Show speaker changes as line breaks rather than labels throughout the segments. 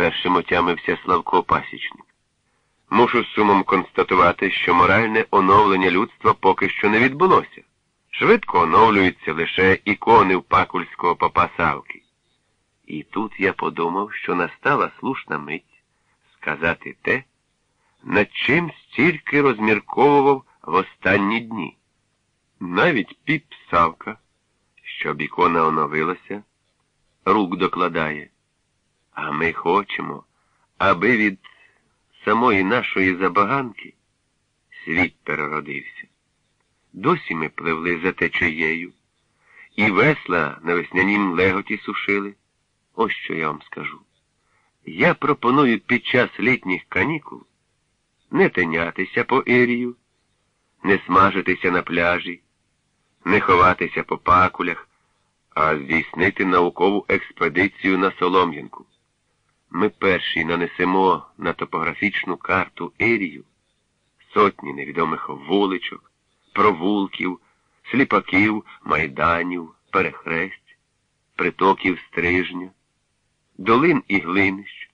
Першим отямився Славко Пасічник. Мушу з сумом констатувати, що моральне оновлення людства поки що не відбулося. Швидко оновлюються лише ікони в пакульського попа Савки. І тут я подумав, що настала слушна мить сказати те, над чим стільки розмірковував в останні дні. Навіть піп Савка, щоб ікона оновилася, рук докладає. А ми хочемо, аби від самої нашої забаганки світ переродився. Досі ми пливли за течією, і весла на веснянім леготі сушили. Ось що я вам скажу. Я пропоную під час літніх канікул не тинятися по Ірію, не смажитися на пляжі, не ховатися по пакулях, а здійснити наукову експедицію на Солом'янку. Ми перші нанесемо на топографічну карту Ірію сотні невідомих вуличок, провулків, сліпаків, майданів, перехресть, притоків стрижня, долин і глинищ,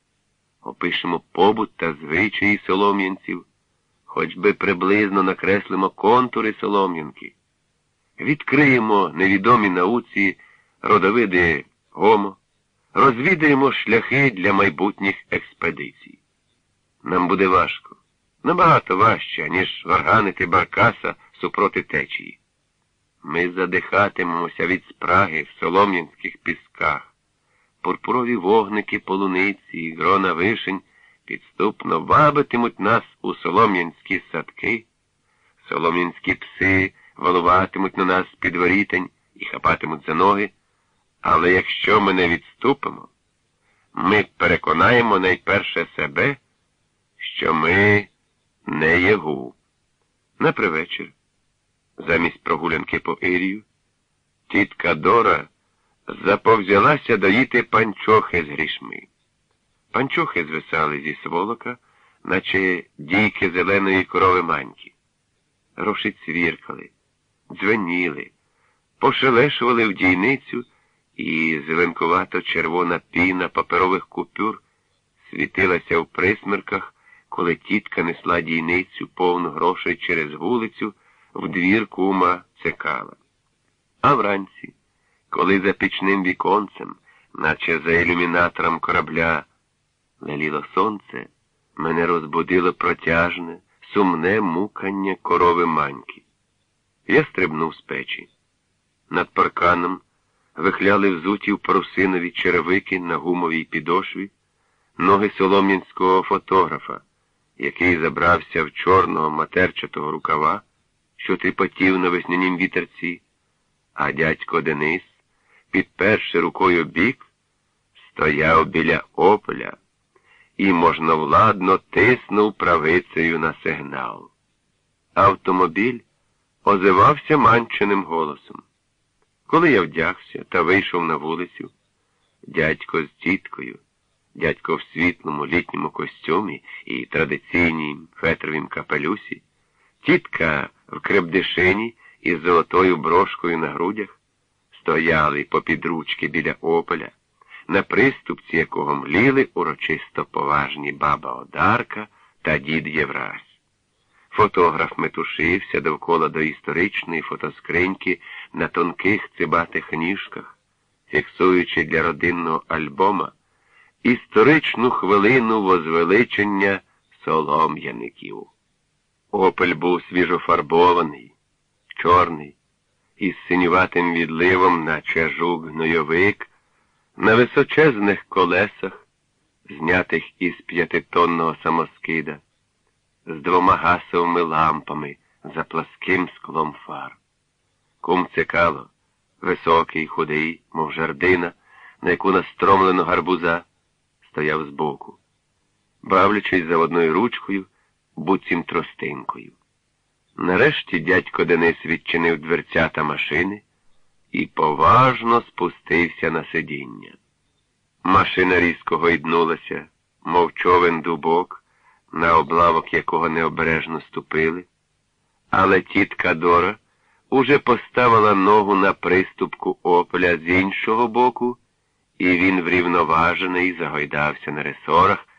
опишемо побут та звичаї солом'янців, хоч би приблизно накреслимо контури солом'янки, відкриємо невідомі науці родовиди гомо розвідаємо шляхи для майбутніх експедицій. Нам буде важко, набагато важче, ніж варганити баркаса супроти течії. Ми задихатимемося від спраги в солом'янських пісках, пурпурові вогники полуниці і грона вишень підступно вабитимуть нас у солом'янські садки, солом'янські пси волуватимуть на нас під ворітень і хапатимуть за ноги. Але якщо ми не відступимо, ми переконаємо найперше себе, що ми не єгу. На привечір, замість прогулянки по Ірію, тітка Дора заповзялася доїти панчохи з грішми. Панчохи звисали зі сволока, наче дійки зеленої корови маньки. Роші цвіркали, дзвеніли, пошелешували в дійницю і зеленкувато червона піна паперових купюр світилася в присмерках, коли тітка несла дійницю повну грошей через вулицю в двір кума цекала. А вранці, коли за пічним віконцем, наче за ілюмінатором корабля, леліло сонце, мене розбудило протяжне, сумне мукання корови маньки. Я стрибнув з печі. Над парканом вихляли взуті в парусинові черевики на гумовій підошві, ноги солом'янського фотографа, який забрався в чорного матерчатого рукава, що тріпотів на веснянім вітерці, а дядько Денис, підперши рукою бік, стояв біля ополя і можновладно тиснув правицею на сигнал. Автомобіль озивався манченим голосом. Коли я вдягся та вийшов на вулицю, дядько з тіткою, дядько в світлому літньому костюмі і традиційній фетровім капелюсі, тітка в крепдишині із золотою брошкою на грудях, стояли попід ручки біля ополя, на приступці якого мліли урочисто поважні баба Одарка та дід Євразь. Фотограф метушився довкола доісторичної фотоскриньки на тонких цибатих ніжках, фіксуючи для родинного альбома історичну хвилину возвеличення солом'яників. Опель був свіжофарбований, чорний, із синюватим відливом, наче жук гнойовик, на височезних колесах, знятих із п'ятитонного самоскида з двома гасовими лампами за пласким склом фар. Кум цикало, високий, худий, мов жардина, на яку настромлено гарбуза, стояв збоку, бавлячись за одною ручкою, буцім тростинкою. Нарешті дядько Денис відчинив дверцята машини і поважно спустився на сидіння. Машина різко гойднулася, мов човен дубок на облавок якого необережно ступили, але тітка Дора уже поставила ногу на приступку ополя з іншого боку і він врівноважений загойдався на ресорах,